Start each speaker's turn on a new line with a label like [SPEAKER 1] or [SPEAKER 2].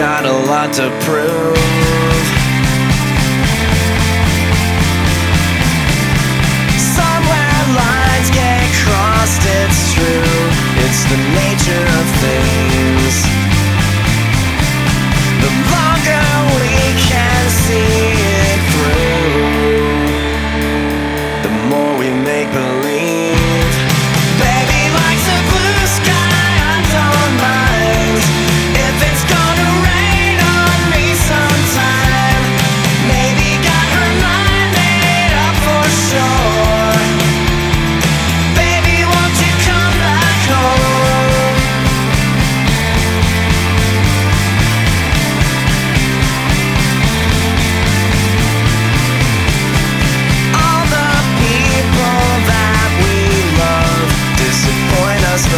[SPEAKER 1] got a lot to prove.